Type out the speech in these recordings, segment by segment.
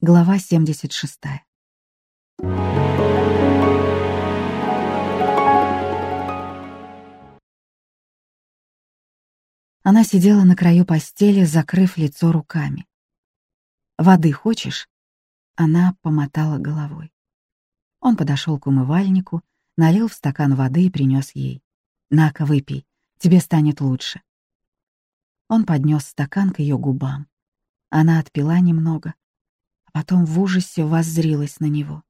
Глава 76. Она сидела на краю постели, закрыв лицо руками. «Воды хочешь?» Она помотала головой. Он подошел к умывальнику, налил в стакан воды и принес ей. «На-ка, выпей, тебе станет лучше». Он поднес стакан к ее губам. Она отпила немного, потом в ужасе воззрилась на него.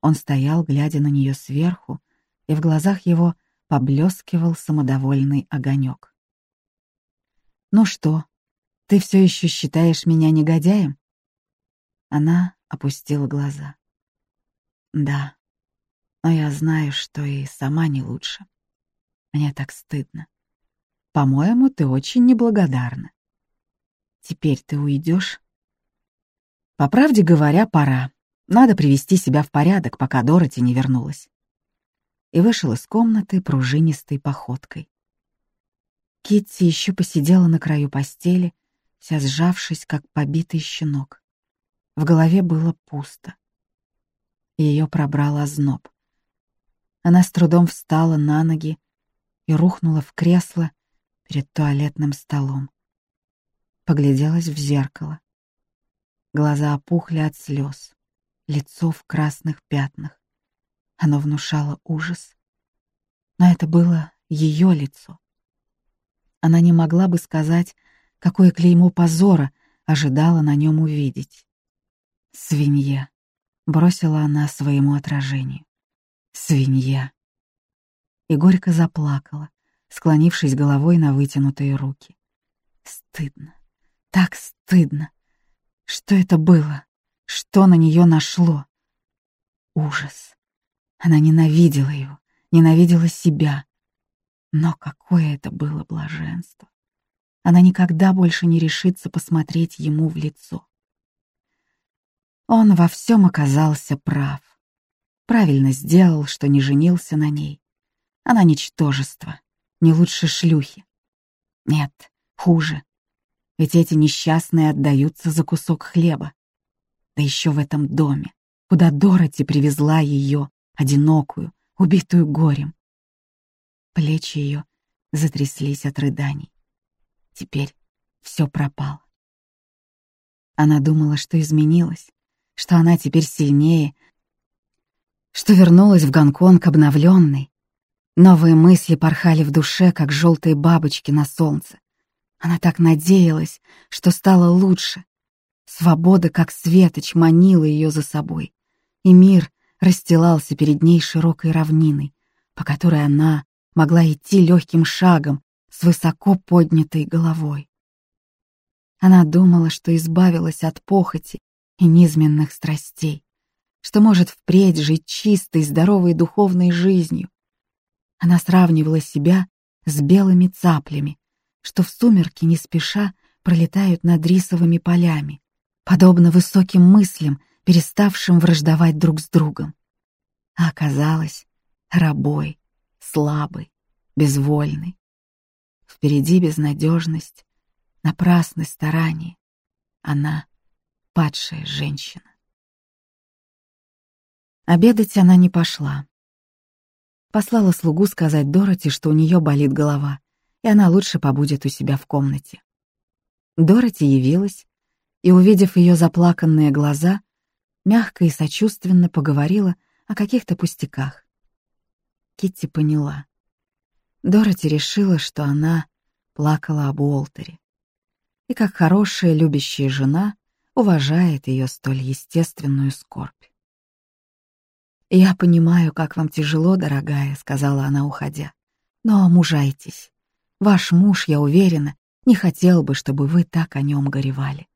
Он стоял, глядя на нее сверху, и в глазах его поблескивал самодовольный огонек. «Ну что, ты все еще считаешь меня негодяем?» Она опустила глаза. «Да, но я знаю, что и сама не лучше. Мне так стыдно. По-моему, ты очень неблагодарна. Теперь ты уйдешь? По правде говоря, пора. Надо привести себя в порядок, пока Дороти не вернулась. И вышел из комнаты пружинистой походкой. Китти еще посидела на краю постели, вся сжавшись, как побитый щенок. В голове было пусто. Ее пробрал озноб. Она с трудом встала на ноги и рухнула в кресло перед туалетным столом. Погляделась в зеркало. Глаза опухли от слез, лицо в красных пятнах. Оно внушало ужас. Но это было ее лицо. Она не могла бы сказать, какое клеймо позора ожидала на нем увидеть. «Свинья», — бросила она своему отражению. «Свинья». И горько заплакала, склонившись головой на вытянутые руки. Стыдно, так стыдно. Что это было? Что на нее нашло? Ужас. Она ненавидела его, ненавидела себя. Но какое это было блаженство. Она никогда больше не решится посмотреть ему в лицо. Он во всем оказался прав. Правильно сделал, что не женился на ней. Она ничтожество, не лучше шлюхи. Нет, хуже. Ведь эти несчастные отдаются за кусок хлеба. Да еще в этом доме, куда Дороти привезла ее, одинокую, убитую горем. Плечи ее затряслись от рыданий. Теперь все пропало. Она думала, что изменилась, что она теперь сильнее, что вернулась в Гонконг обновленной. Новые мысли порхали в душе, как желтые бабочки на солнце. Она так надеялась, что стало лучше. Свобода, как светоч, манила ее за собой, и мир расстилался перед ней широкой равниной, по которой она могла идти легким шагом с высоко поднятой головой. Она думала, что избавилась от похоти и низменных страстей, что может впредь жить чистой, здоровой духовной жизнью. Она сравнивала себя с белыми цаплями, что в сумерки не спеша пролетают над рисовыми полями, подобно высоким мыслям, переставшим враждовать друг с другом. А оказалось рабой, слабый, безвольный. Впереди безнадежность, напрасны старания. Она — падшая женщина. Обедать она не пошла. Послала слугу сказать Дороти, что у нее болит голова, и она лучше побудет у себя в комнате. Дороти явилась и, увидев ее заплаканные глаза, мягко и сочувственно поговорила о каких-то пустяках. Китти поняла. Дороти решила, что она плакала об Уолтере. И как хорошая любящая жена уважает ее столь естественную скорбь. «Я понимаю, как вам тяжело, дорогая», — сказала она, уходя. «Но мужайтесь. Ваш муж, я уверена, не хотел бы, чтобы вы так о нем горевали.